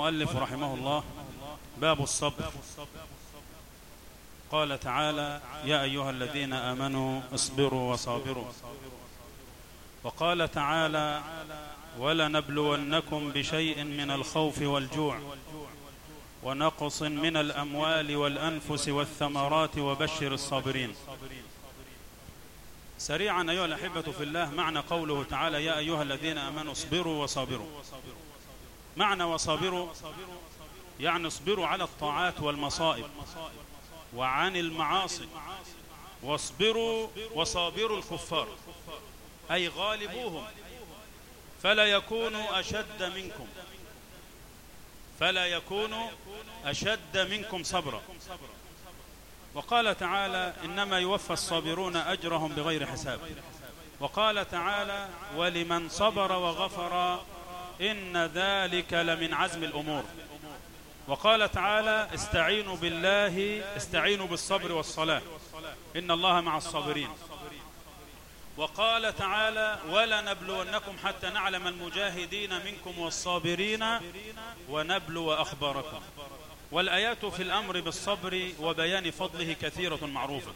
المؤلف رحمه الله باب الصبر. قال تعالى يا أيها الذين آمنوا اصبروا وصابروا. وقال تعالى ولنبلونكم بشيء من الخوف والجوع ونقص من الأموال والأنفس والثمرات وبشر الصابرين. سريعا أيها الأحبة في الله معنى قوله تعالى يا أيها الذين آمنوا اصبروا وصابروا. معنى وصابروا يعني اصبروا على الطاعات والمصائب وعن المعاصي واصبروا وصابروا الكفار أي غالبوهم فلا يكونوا أشد منكم فلا يكونوا أشد منكم صبرا. وقال تعالى إنما يوفى الصابرون أجرهم بغير حساب. وقال تعالى ولمن صبر وغفر إن ذلك لمن عزم الأمور. وقال تعالى استعينوا بالله استعينوا بالصبر والصلاة. إن الله مع الصابرين. وقال تعالى ولنبلونكم حتى نعلم المجاهدين منكم والصابرين ونبلو أخباركم. والآيات في الأمر بالصبر وبيان فضله كثيرة معروفة.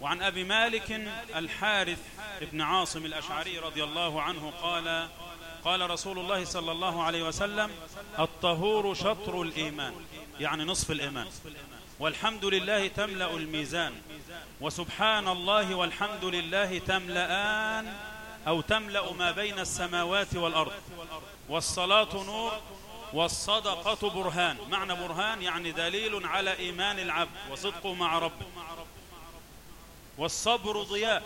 وعن أبي مالك الحارث ابن عاصم الأشعري رضي الله عنه قال قال رسول الله صلى الله عليه وسلم الطهور شطر الإيمان يعني نصف الإيمان. والحمد لله تملأ الميزان وسبحان الله والحمد لله تملأان أو تملأ ما بين السماوات والأرض. والصلاة نور والصدقة برهان. معنى برهان يعني دليل على إيمان العبد وصدقه مع ربه. والصبر ضياء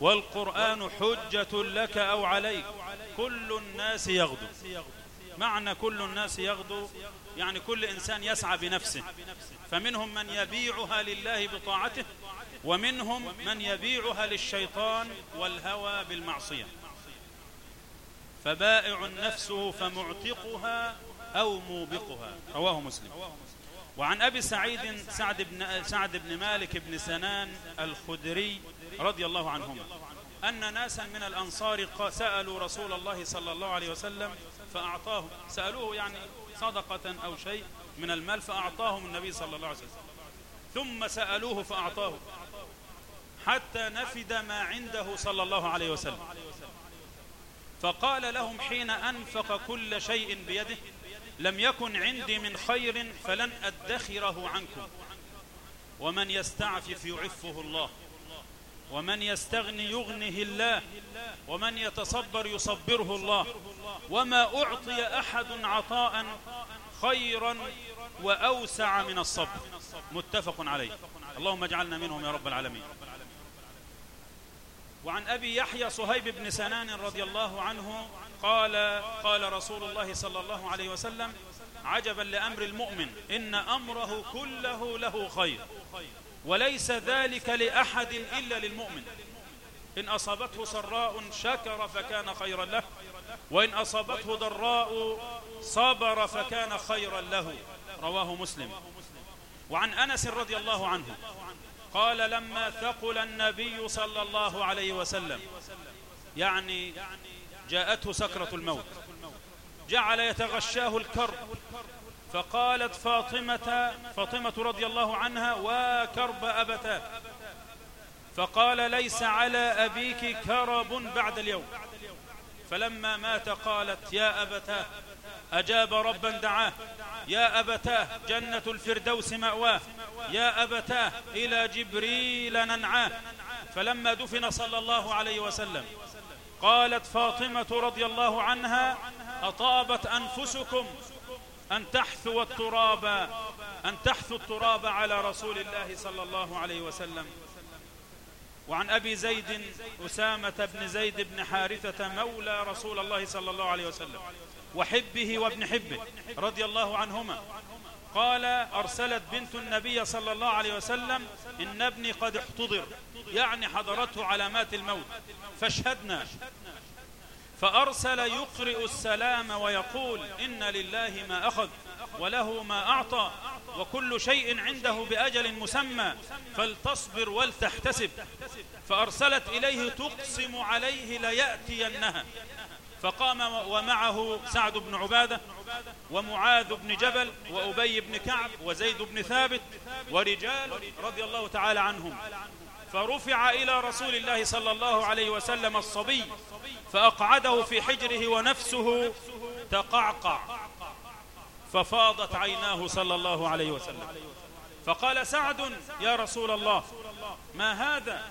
والقرآن حجة لك أو عليك. كل الناس يغدو. معنى كل الناس يغدو يعني كل إنسان يسعى بنفسه. فمنهم من يبيعها لله بطاعته ومنهم من يبيعها للشيطان والهوى بالمعصية. فبائع نفسه فمعتقها أو موبقها. رواه مسلم. وعن أبي سعيد سعد بن, سعد بن مالك بن سنان الخدري رضي الله عنهما أن ناسا من الأنصار سألوا رسول الله صلى الله عليه وسلم فأعطاهم سألوه يعني صدقة أو شيء من المال فأعطاهم النبي صلى الله عليه وسلم ثم سألوه فأعطاه حتى نفد ما عنده صلى الله عليه وسلم فقال لهم حين أنفق كل شيء بيده لم يكن عندي من خير فلن أدخره عنكم. ومن يستعفف يعفه الله. ومن يستغني يغنه الله. ومن يتصبر يصبره الله. وما أعطي أحد عطاء خيرا وأوسع من الصبر. متفق عليه. اللهم اجعلنا منهم يا رب العالمين. وعن أبي يحيى صهيب بن سنان رضي الله عنه قال قال رسول الله صلى الله عليه وسلم عجبا لأمر المؤمن إن أمره كله له خير وليس ذلك لأحد إلا للمؤمن. إن أصابته سراء شكر فكان خيرا له وإن أصابته ضراء صبر فكان خيرا له. رواه مسلم. وعن أنس رضي الله عنه قال لما ثقل النبي صلى الله عليه وسلم يعني جاءته سكرة الموت. جعل يتغشاه الكرب. فقالت فاطمة فاطمة رضي الله عنها وكرب أبتاه فقال ليس على أبيك كرب بعد اليوم. فلما مات قالت يا أبتاه أجاب ربا دعاه يا أبتاه جنة الفردوس مأواه. يا أبتاه إلى جبريل ننعاه. فلما دفن صلى الله عليه وسلم قالت فاطمة رضي الله عنها أطابت أنفسكم أن تحثوا التراب أن تحثوا التراب على رسول الله صلى الله عليه وسلم. وعن أبي زيد أسامة بن زيد بن حارثة مولى رسول الله صلى الله عليه وسلم وحبه وابن حبه رضي الله عنهما. قال أرسلت بنت النبي صلى الله عليه وسلم إن ابني قد احتضر. يعني حضرته علامات الموت. فاشهدنا. فأرسل يقرئ السلام ويقول إن لله ما أخذ وله ما أعطى وكل شيء عنده بأجل مسمى فلتصبر ولتحتسب. فأرسلت إليه تقسم عليه ليأتينها. فقام ومعه سعد بن عبادة ومعاذ بن جبل وأبي بن كعب وزيد بن ثابت ورجال رضي الله تعالى عنهم. فرفع إلى رسول الله صلى الله عليه وسلم الصبي فأقعده في حجره ونفسه تقعقع. ففاضت عيناه صلى الله عليه وسلم. فقال سعد يا رسول الله ما هذا؟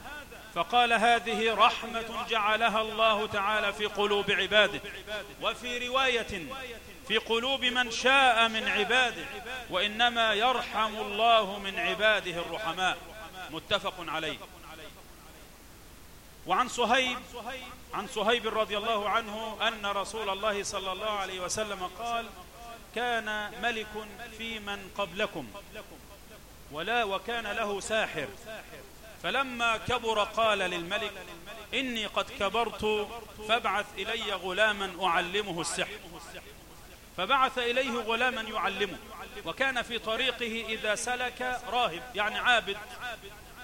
فقال هذه رحمة جعلها الله تعالى في قلوب عباده وفي رواية في قلوب من شاء من عباده وإنما يرحم الله من عباده الرحماء. متفق عليه. وعن صهيب عن صهيب رضي الله عنه أن رسول الله صلى الله عليه وسلم قال كان ملك في من قبلكم ولا وكان له ساحر فلما كبر قال للملك إني قد كبرت فابعث إلي غلاما أعلمه السحر. فبعث إليه غلاما يعلمه وكان في طريقه إذا سلك راهب يعني عابد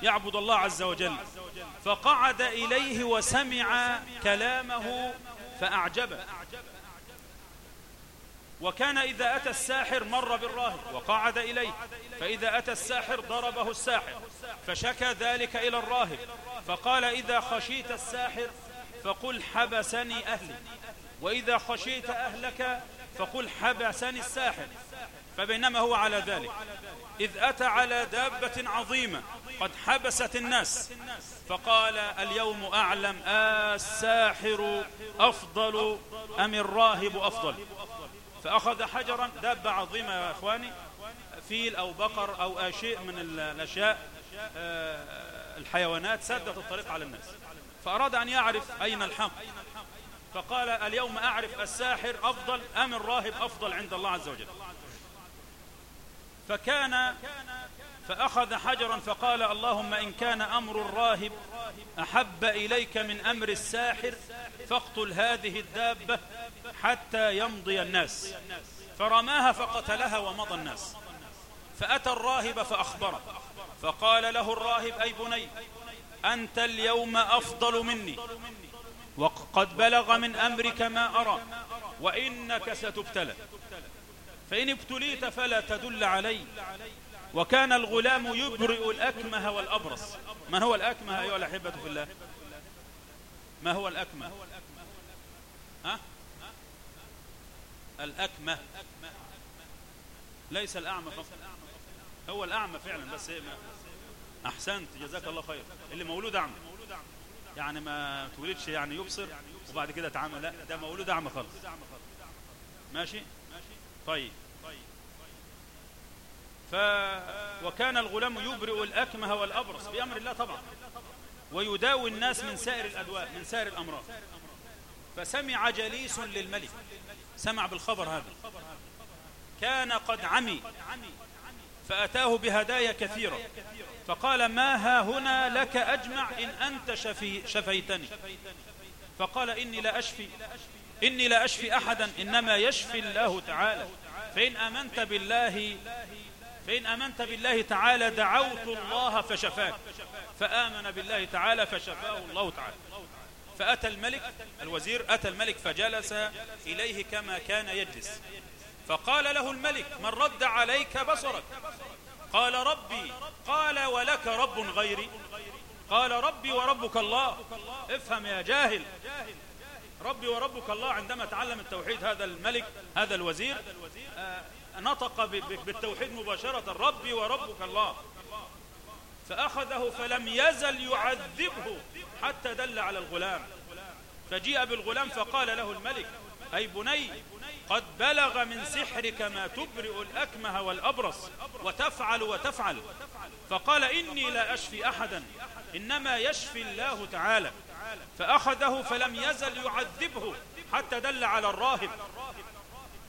يعبد الله عز وجل. فقعد إليه وسمع كلامه فأعجبه. وكان إذا أتى الساحر مر بالراهب وقعد إليه فإذا أتى الساحر ضربه الساحر فشكى ذلك إلى الراهب فقال إذا خشيت الساحر فقل حبسني أهلي وإذا خشيت أهلك فقل حبسني الساحر فبينما هو على ذلك إذ أتى على دابة عظيمة قد حبست الناس فقال اليوم أعلم الساحر أفضل أم الراهب أفضل؟ فأخذ حجرا دابة عظيمة يا أخواني فيل أو بقر أو شيء من الأشياء آه، الحيوانات سدت الطريق على الناس. فأراد أن يعرف أين الحق. فقال اليوم أعرف الساحر أفضل أم الراهب أفضل عند الله عز وجل. فكان فأخذ حجرا فقال اللهم إن كان أمر الراهب أحب إليك من أمر الساحر فاقتل هذه الدابة حتى يمضي الناس. فرماها فقتلها ومضى الناس. فأتى الراهب فأخبره. فقال له الراهب أي بني أنت اليوم أفضل مني وقد بلغ من أمرك ما أرى وإنك ستبتلى. فإن ابتليت فلا تدل علي. وكان الغلام يبرئ الأكمه والأبرص. من هو الأكمه أيها الأحبة في الله؟ ما هو الأكمه؟ ها؟ الأكمه. ليس الأعمى فقط. هو الأعمى فعلا بس إيه أحسنت. جزاك الله خير. اللي مولود أعمى. يعني ما تولدش يعني يبصر وبعد كده تعمى لا ده مولود أعمى خالص. ماشي؟ طيب. وكان الغلام يبرئ الأكمه والأبرص بأمر الله طبعا. ويداوي الناس من سائر الأدواء من سائر الأمراض. فسمع جليس للملك. سمع بالخبر هذا. كان قد عمي. فأتاه بهدايا كثيرة. فقال ما ها هنا لك أجمع إن أنت شفي شفيتني. فقال إني لا أشفي إني لا أشفي أحدا إنما يشفي الله تعالى. فإن أمنت بالله فإن أمنت بالله تعالى دعوت الله فشفاك فآمن بالله تعالى فشفاه الله تعالى. فأتى الملك الوزير أتى الملك فجلس إليه كما كان يجلس. فقال له الملك من رد عليك بصرك؟ قال ربي قال ولك رب غيري. قال ربي وربك الله. افهم يا جاهل. ربي وربك الله. عندما تعلم التوحيد هذا الملك هذا الوزير آه، نطق بالتوحيد مباشرة ربي وربك الله. فأخذه فلم يزل يعذبه حتى دل على الغلام. فجيء بالغلام فقال له الملك أي بني قد بلغ من سحرك ما تبرئ الأكمه والأبرص وتفعل وتفعل. فقال إني لا أشفي أحدا إنما يشفي الله تعالى. فأخذه فلم يزل يعذبه حتى دل على الراهب.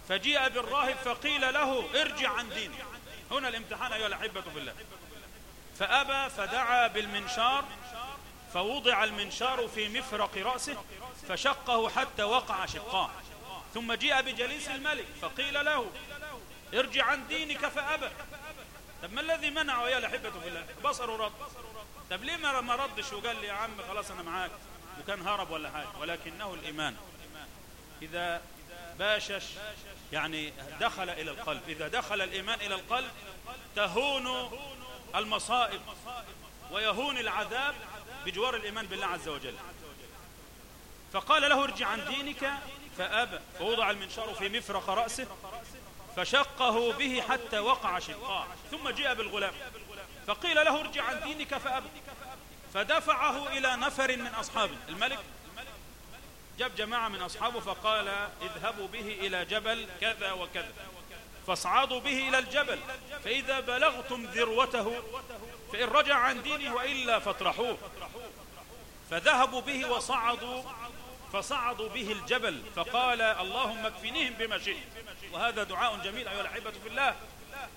فجيء بالراهب فقيل له ارجع عن دينك. هنا الامتحان أيها الأحبة في الله. فأبى فدعا بالمنشار فوضع المنشار في مفرق رأسه فشقه حتى وقع شقاه. ثم جيء بجليس الملك فقيل له ارجع عن دينك فأبى. طب ما الذي منعه يا الأحبة في الله؟ بصره رد طب ليه ما ردش وقال لي يا عم خلاص أنا معاك؟ وكان هرب ولا حاجة. ولكنه الإيمان. إذا باشش يعني دخل إلى القلب. إذا دخل الإيمان إلى القلب تهون المصائب ويهون العذاب بجوار الإيمان بالله عز وجل. فقال له ارجع عن دينك فأبى فوضع المنشار في مفرق رأسه فشقه به حتى وقع شقاه. ثم جاء بالغلام. فقيل له ارجع عن دينك فأبى فدفعه إلى نفر من أصحابه. الملك جاب جماعة من أصحابه فقال اذهبوا به إلى جبل كذا وكذا. فاصعدوا به إلى الجبل. فإذا بلغتم ذروته فإن رجع عن دينه وإلا فاطرحوه. فذهبوا به وصعدوا فصعدوا به الجبل. فقال اللهم اكفنيهم بما شئت. وهذا دعاء جميل أيها الأحبة في الله.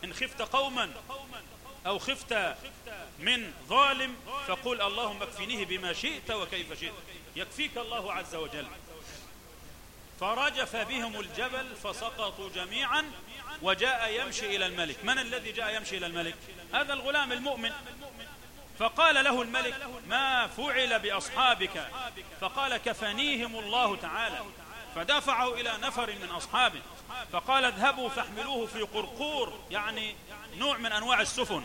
إن خفت قوما أو خفت من ظالم فقل اللهم اكفنيه بما شئت وكيف شئت. يكفيك الله عز وجل. فرجف بهم الجبل فسقطوا جميعا وجاء يمشي إلى الملك. من الذي جاء يمشي إلى الملك؟ هذا الغلام المؤمن. فقال له الملك ما فعل بأصحابك؟ فقال كفنيهم الله تعالى. فدفعه إلى نفر من أصحابه. فقال اذهبوا فاحملوه في قرقور يعني نوع من أنواع السفن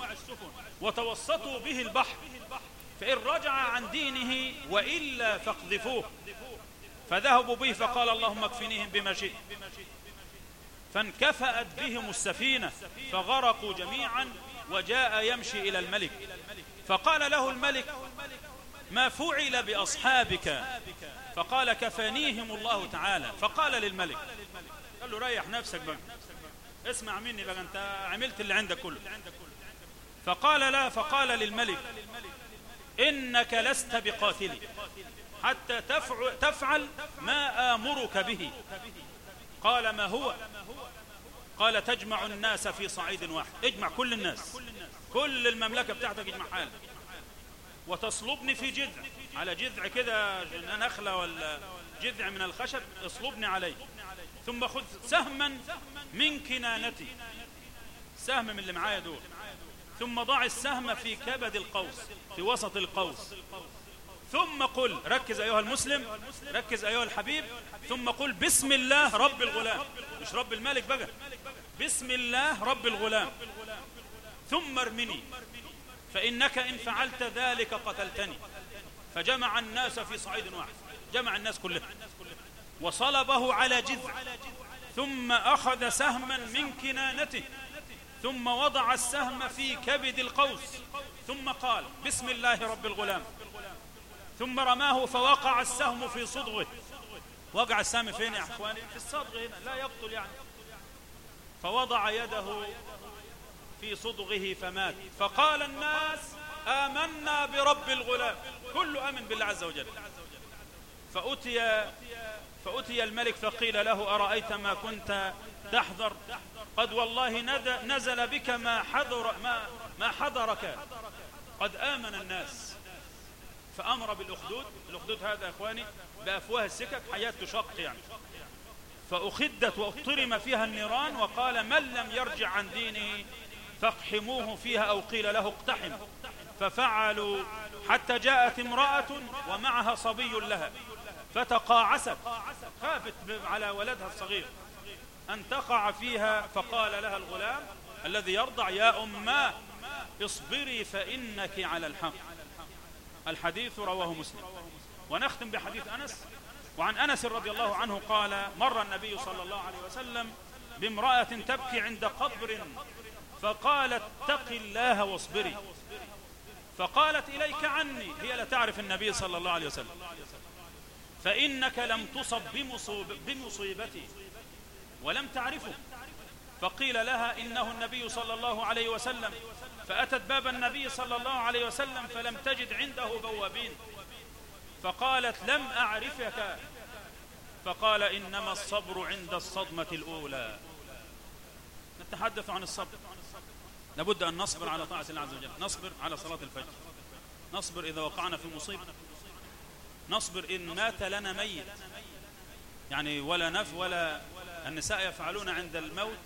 وتوسطوا به البحر فإن رجع عن دينه وإلا فاقذفوه. فذهبوا به فقال اللهم اكفنيهم بما شئت. فانكفأت بهم السفينة فغرقوا جميعا وجاء يمشي إلى الملك. فقال له الملك ما فعل بأصحابك؟ فقال كفانيهم الله تعالى. فقال للملك له ريح نفسك بقى. اسمع مني بقى انت عملت اللي عندك كله. فقال لا فقال للملك إنك لست بقاتلي حتى تفعل ما آمرك به. قال ما هو؟ قال تجمع الناس في صعيد واحد. اجمع كل الناس. كل المملكة بتاعتك اجمع حالك. وتصلبني في جذع. على جذع كده نخلة ولا جذع من الخشب اصلبني عليه. ثم خذ سهما من كنانتي. سهم من اللي معايا دول. ثم ضع السهم في كبد القوس في وسط القوس. ثم قل ركز أيها المسلم ركز أيها الحبيب. ثم قل بسم الله رب الغلام. مش رب الملك بقى. بسم الله رب الغلام. ثم ارمني. فإنك إن فعلت ذلك قتلتني. فجمع الناس في صعيد واحد. جمع الناس كلهم وصلبه على جذع ثم أخذ سهما من كنانته ثم وضع السهم في كبد القوس ثم قال بسم الله رب الغلام. ثم رماه فوقع السهم في صدغه. وقع السهم فين يا إخواني؟ في الصدغ هنا لا يقتل يعني. فوضع يده في صدغه فمات. فقال الناس آمنا برب الغلام. كل آمن بالله عز وجل. فأتي فأتي الملك فقيل له أرأيت ما كنت تحذر؟ قد والله نزل بك ما حذر ما ما حضرك قد آمن الناس. فأمر بالأخدود. الأخدود هذا إخواني بأفواه السكك حياة تشق يعني. فأخدت وأطرم فيها النيران وقال من لم يرجع عن دينه فاقحموه فيها أو قيل له اقتحم. ففعلوا حتى جاءت امرأة ومعها صبي لها. فتقاعست خافت على ولدها الصغير. أن تقع فيها فقال لها الغلام الذي يرضع يا أماه اصبري فإنك على الحق. الحديث رواه مسلم. ونختم بحديث أنس وعن أنس رضي الله عنه قال مر النبي صلى الله عليه وسلم بامرأة تبكي عند قبر فقالت اتق الله واصبري. فقالت إليك عني. هي لا تعرف النبي صلى الله عليه وسلم. فإنك لم تصب بمصيبتي ولم تعرفه. فقيل لها إنه النبي صلى الله عليه وسلم فأتت باب النبي صلى الله عليه وسلم فلم تجد عنده بوابين. فقالت لم أعرفك. فقال إنما الصبر عند الصدمة الأولى. نتحدث عن الصبر. لابد أن نصبر على طاعة الله عز وجل. نصبر على صلاة الفجر. نصبر إذا وقعنا في مصيبة. نصبر إن مات لنا ميت. يعني ولا نف ولا النساء يفعلون عند الموت.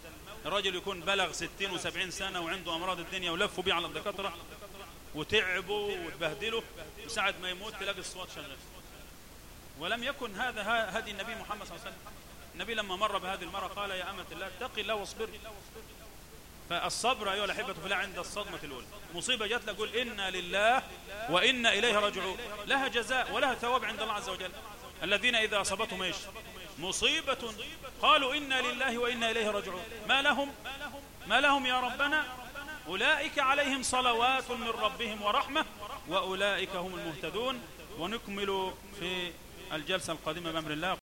الرجل يكون بلغ ستين وسبعين سنة وعنده أمراض الدنيا ولفوا بيه على الدكاترة وتعبوا وتبهدلوا وساعة ما يموت تلاقي الصوت شغال. ولم يكن هذا هدي النبي محمد صلى الله عليه وسلم. النبي لما مر بهذه المرأة قال يا أمة الله اتقي الله واصبري فالصبر أيها الأحبة في عند الصدمة الأولى. مصيبة جات لك قول إنا لله وإنا إليه راجعون. لها جزاء ولها ثواب عند الله عز وجل. الذين إذا أصابتهم إيش؟ مصيبة قالوا إنا لله وإنا إليه راجعون. ما لهم؟ ما لهم يا ربنا؟ أولئك عليهم صلوات من ربهم ورحمة وأولئك هم المهتدون. ونكمل في الجلسة القادمة بأمر الله.